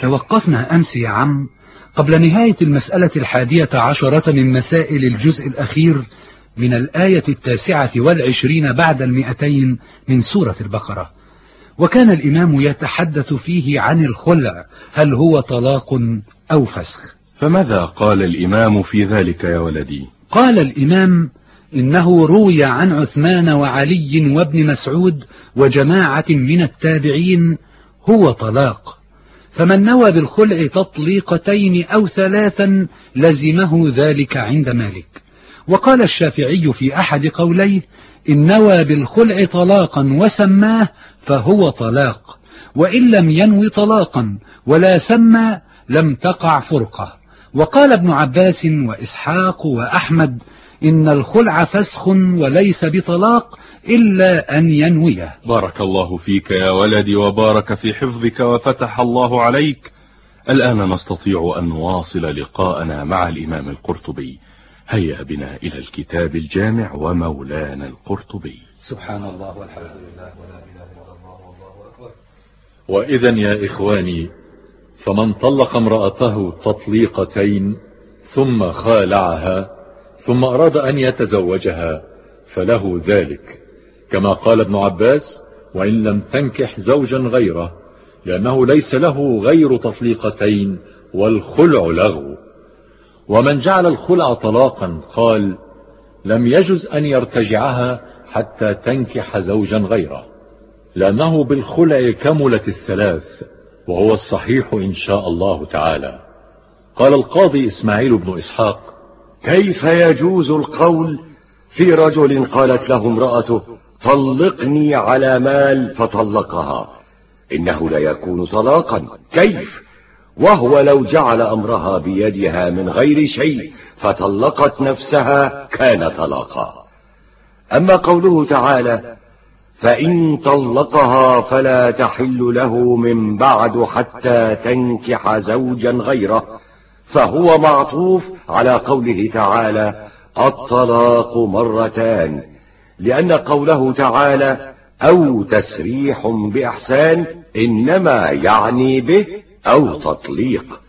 توقفنا أمس يا عم قبل نهاية المسألة الحادية عشرة من مسائل الجزء الأخير من الآية التاسعة والعشرين بعد المئتين من سورة البقرة. وكان الإمام يتحدث فيه عن الخلع هل هو طلاق أو فسخ؟ فماذا قال الإمام في ذلك يا ولدي؟ قال الإمام إنه روي عن عثمان وعلي وابن مسعود وجماعة من التابعين هو طلاق. فمن نوى بالخلع تطليقتين أو ثلاثا لزمه ذلك عند مالك. وقال الشافعي في أحد قوليه إن نوى بالخلع طلاقا وسماه فهو طلاق وإن لم ينوي طلاقا ولا سمى لم تقع فرقة. وقال ابن عباس وإسحاق وأحمد إن الخلع فسخ وليس بطلاق إلا أن ينويه. بارك الله فيك يا ولدي وبارك في حفظك وفتح الله عليك. الآن نستطيع أن نواصل لقاءنا مع الإمام القرطبي. هيا بنا إلى الكتاب الجامع ومولانا القرطبي. سبحان الله والحمد لله ولا إله إلا الله والله أكبر. وإذا يا إخواني فمن طلق امرأته تطليقتين ثم خالعها ثم أراد أن يتزوجها فله ذلك. كما قال ابن عباس وإن لم تنكح زوجا غيره لأنه ليس له غير تطليقتين والخلع لغو. ومن جعل الخلع طلاقا قال لم يجز أن يرتجعها حتى تنكح زوجا غيره لأنه بالخلع كملت الثلاث وهو الصحيح إن شاء الله تعالى. قال القاضي إسماعيل بن إسحاق كيف يجوز القول في رجل قالت له امرأته طلقني على مال فطلقها؟ إنه لا يكون طلاقا. كيف؟ وهو لو جعل أمرها بيدها من غير شيء فطلقت نفسها كان طلاقا. أما قوله تعالى فإن طلقها فلا تحل له من بعد حتى تنكح زوجا غيره فهو معطوف على قوله تعالى الطلاق مرتان لأن قوله تعالى أو تسريح بإحسان إنما يعني به أو تطليق.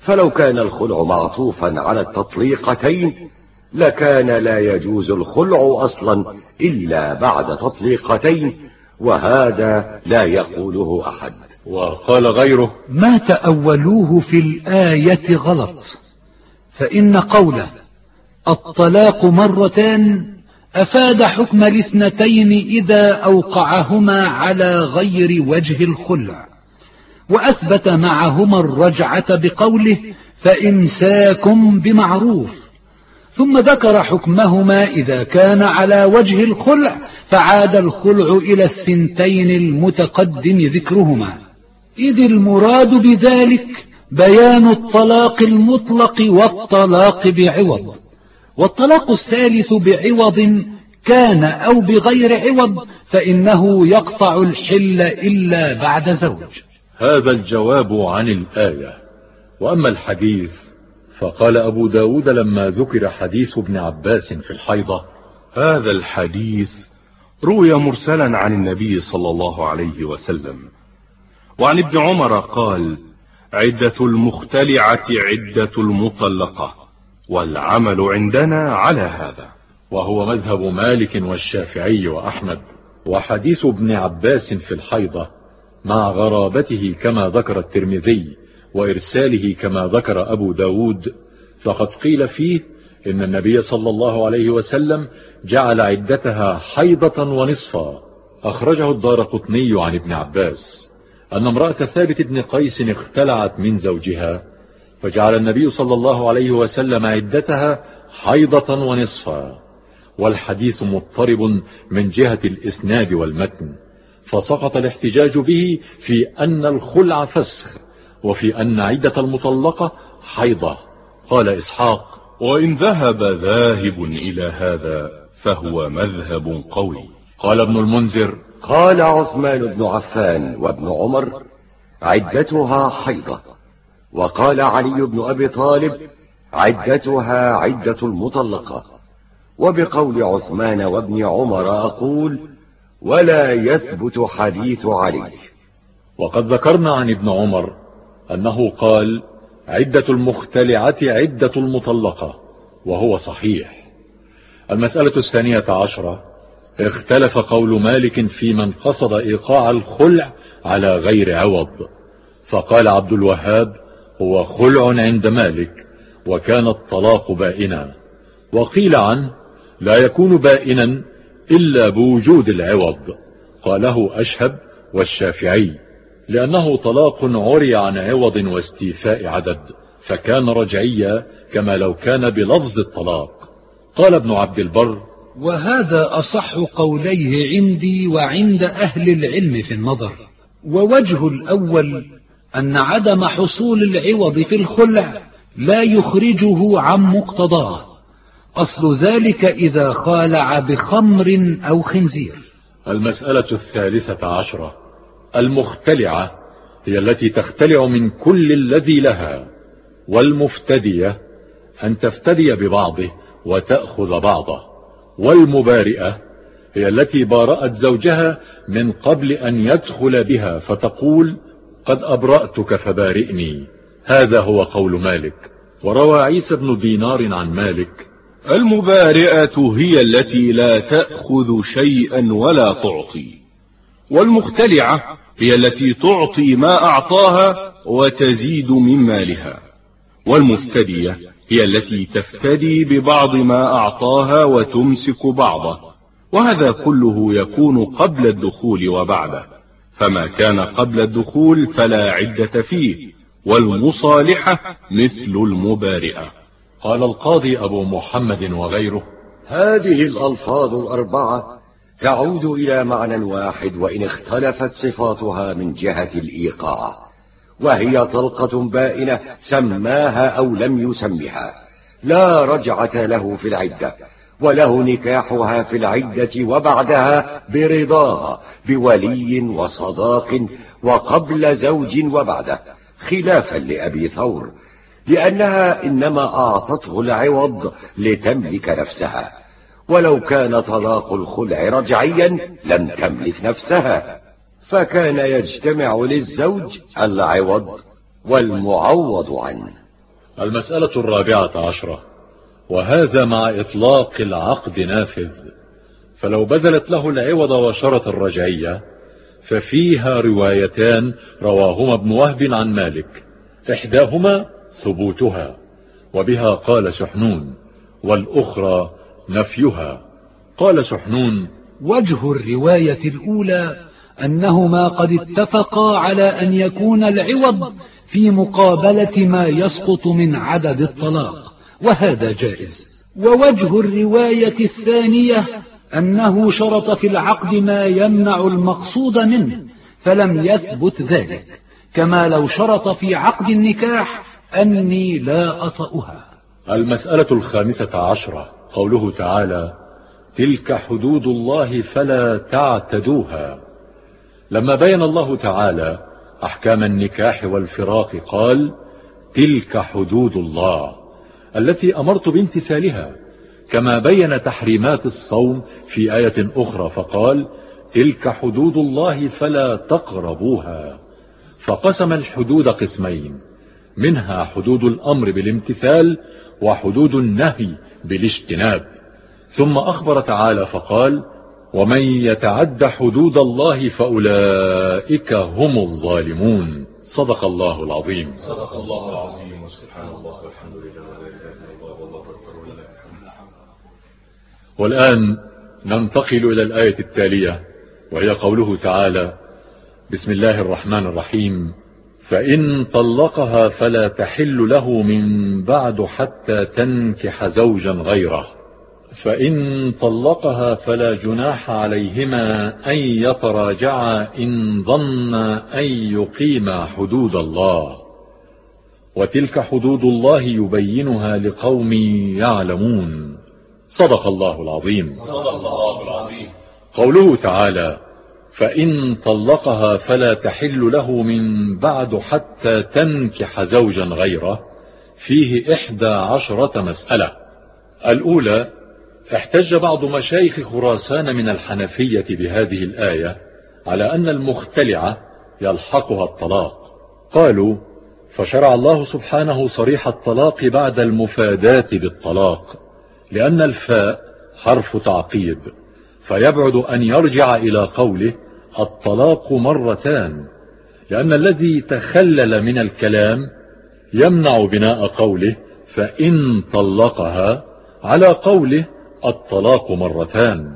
فلو كان الخلع معطوفا على التطليقتين لكان لا يجوز الخلع أصلا إلا بعد تطليقتين وهذا لا يقوله أحد. وقال غيره ما تأولوه في الآية غلط فإن قوله الطلاق مرتان أفاد حكم الاثنتين إذا أوقعهما على غير وجه الخلع وأثبت معهما الرجعة بقوله فإمساكم بمعروف ثم ذكر حكمهما إذا كان على وجه الخلع فعاد الخلع إلى الثنتين المتقدم ذكرهما. إذ المراد بذلك بيان الطلاق المطلق والطلاق بعوض. والطلاق الثالث بعوض كان أو بغير عوض فإنه يقطع الحل إلا بعد زوج. هذا الجواب عن الآية. وأما الحديث فقال أبو داود لما ذكر حديث ابن عباس في الحيضة هذا الحديث روي مرسلا عن النبي صلى الله عليه وسلم. وعن ابن عمر قال عدة المختلعة عدة المطلقة والعمل عندنا على هذا. وهو مذهب مالك والشافعي وأحمد وحديث ابن عباس في الحيضة مع غرابته كما ذكر الترمذي وإرساله كما ذكر أبو داود. فقد قيل فيه إن النبي صلى الله عليه وسلم جعل عدتها حيضة ونصفا. أخرجه الدار قطني عن ابن عباس. أن امرأة ثابت بن قيس اختلعت من زوجها فجعل النبي صلى الله عليه وسلم عدتها حيضة ونصفا والحديث مضطرب من جهة الإسناد والمتن فسقط الاحتجاج به في أن الخلع فسخ وفي أن عدة المطلقة حيضة. قال إسحاق وإن ذهب ذاهب إلى هذا فهو مذهب قوي. قال ابن المنذر قال عثمان بن عفان وابن عمر عدتها حيضة وقال علي بن أبي طالب عدتها عدة المطلقة وبقول عثمان وابن عمر أقول ولا يثبت حديث علي. وقد ذكرنا عن ابن عمر أنه قال عدة المختلعة عدة المطلقة وهو صحيح. المسألة الثانية عشرة اختلف قول مالك في من قصد إيقاع الخلع على غير عوض. فقال عبد الوهاب هو خلع عند مالك وكان الطلاق بائنا. وقيل عنه لا يكون بائنا إلا بوجود العوض. قاله أشهب والشافعي لأنه طلاق عري عن عوض واستيفاء عدد فكان رجعيا كما لو كان بلفظ الطلاق. قال ابن عبد البر وهذا أصح قوليه عندي وعند أهل العلم في النظر. ووجه الأول أن عدم حصول العوض في الخلع لا يخرجه عن مقتضاه. أصل ذلك إذا خالع بخمر أو خنزير. المسألة الثالثة عشرة. المختلعة هي التي تختلع من كل الذي لها والمفتدية أن تفتدي ببعضه وتأخذ بعضه. والمبارئة هي التي بارأت زوجها من قبل أن يدخل بها فتقول قد أبرأتك فبارئني. هذا هو قول مالك. وروى عيسى بن دينار عن مالك. المبارئة هي التي لا تأخذ شيئا ولا تعطي. والمختلعة هي التي تعطي ما أعطاها وتزيد من مالها. والمفتدية هي التي تفتدي ببعض ما أعطاها وتمسك بعضه وهذا كله يكون قبل الدخول وبعده فما كان قبل الدخول فلا عدة فيه والمصالحة مثل المبارئة. قال القاضي أبو محمد وغيره هذه الألفاظ الأربعة تعود إلى معنى واحد وإن اختلفت صفاتها من جهة الإيقاع. وهي طلقة بائنة سماها أو لم يسمها. لا رجعة له في العدة وله نكاحها في العدة وبعدها برضاها بولي وصداق وقبل زوج وبعده خلافا لأبي ثور لأنها إنما أعطته العوض لتملك نفسها. ولو كان طلاق الخلع رجعيا لم تملك نفسها. فكان يجتمع للزوج العوض والمعوض عنه. المسألة الرابعة عشرة. وهذا مع إطلاق العقد نافذ. فلو بذلت له العوض وشرط الرجعية ففيها روايتان رواهما ابن وهب عن مالك. إحداهما ثبوتها وبها قال سحنون والأخرى نفيها. قال سحنون وجه الرواية الأولى أنهما قد اتفقا على أن يكون العوض في مقابلة ما يسقط من عدد الطلاق وهذا جائز. ووجه الرواية الثانية أنه شرط في العقد ما يمنع المقصود منه فلم يثبت ذلك. كما لو شرط في عقد النكاح أني لا أطأها. المسألة الخامسة عشرة. قوله تعالى تلك حدود الله فلا تعتدوها. لما بين الله تعالى أحكام النكاح والفراق قال تلك حدود الله التي أمرت بامتثالها كما بين تحريمات الصوم في آية أخرى فقال تلك حدود الله فلا تقربوها. فقسم الحدود قسمين منها حدود الأمر بالامتثال وحدود النهي بالاجتناب. ثم أخبر تعالى فقال ومن يتعد حدود الله فأولئك هم الظالمون. صدق الله العظيم. صدق الله العظيم وسبحان الله والحمد لله والآن ننتقل إلى الآية التالية وهي قوله تعالى بسم الله الرحمن الرحيم. فإن طلقها فلا تحل له من بعد حتى تنكح زوجا غيره. فإن طلقها فلا جناح عليهما أن يتراجعا إن ظنا أن يقيما حدود الله. وتلك حدود الله يبينها لقوم يعلمون. صدق الله العظيم. صدق الله العظيم. قوله تعالى فإن طلقها فلا تحل له من بعد حتى تنكح زوجا غيره. فيه إحدى عشرة مسألة. الأولى احتج بعض مشايخ خراسان من الحنفية بهذه الآية على أن المختلعة يلحقها الطلاق. قالوا فشرع الله سبحانه صريح الطلاق بعد المفاداة بالطلاق لأن الفاء حرف تعقيب فيبعد أن يرجع إلى قوله الطلاق مرتان لأن الذي تخلل من الكلام يمنع بناء قوله فإن طلقها على قوله الطلاق مرتان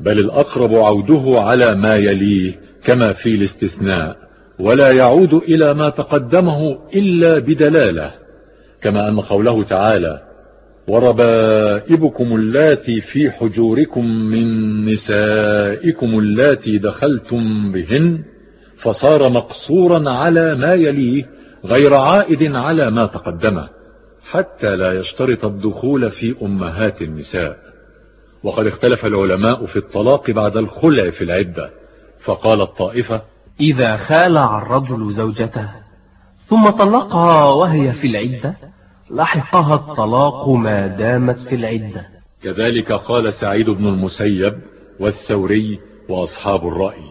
بل الأقرب عوده على ما يليه كما في الاستثناء ولا يعود إلى ما تقدمه إلا بدلالة كما أن قوله تعالى وربائبكم اللاتي في حجوركم من نسائكم اللاتي دخلتم بهن فصار مقصورا على ما يليه غير عائد على ما تقدمه حتى لا يشترط الدخول في أمهات النساء. وقد اختلف العلماء في الطلاق بعد الخلع في العدة فقال الطائفة إذا خالع الرجل زوجته ثم طلقها وهي في العدة لحقها الطلاق ما دامت في العدة. كذلك قال سعيد بن المسيب والثوري وأصحاب الرأي.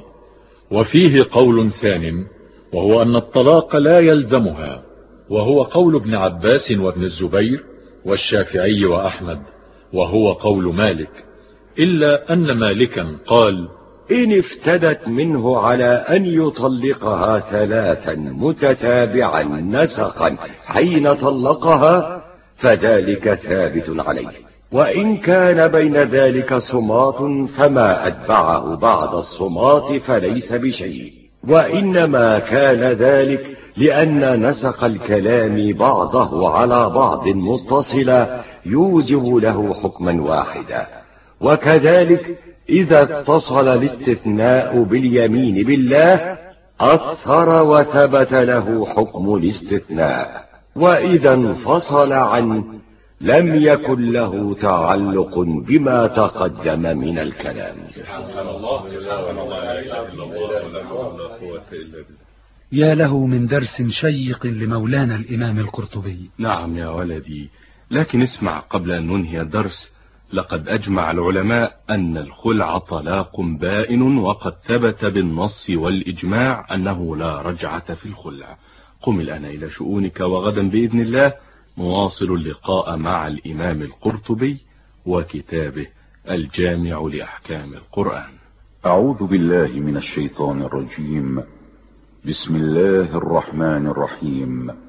وفيه قول ثان وهو أن الطلاق لا يلزمها وهو قول ابن عباس وابن الزبير والشافعي وأحمد. وهو قول مالك إلا أن مالكا قال إن افتدت منه على أن يطلقها ثلاثا متتابعا نسقا حين طلقها فذلك ثابت عليه. وإن كان بين ذلك صمات فما أتبعه بعد الصمات فليس بشيء. وإنما كان ذلك لأن نسق الكلام بعضه على بعض متصلا يوجب له حكما واحدا. وكذلك إذا اتصل الاستثناء باليمين بالله أثر وثبت له حكم الاستثناء. وإذا انفصل عنه لم يكن له تعلق بما تقدم من الكلام. يا له من درس شيق لمولانا الإمام القرطبي. نعم يا ولدي. لكن اسمع قبل أن ننهي الدرس لقد أجمع العلماء أن الخلع طلاق بائن وقد ثبت بالنص والإجماع أنه لا رجعة في الخلع. قم الآن إلى شؤونك وغدا بإذن الله. نواصل اللقاء مع الإمام القرطبي وكتابه الجامع لأحكام القرآن. أعوذ بالله من الشيطان الرجيم. بسم الله الرحمن الرحيم.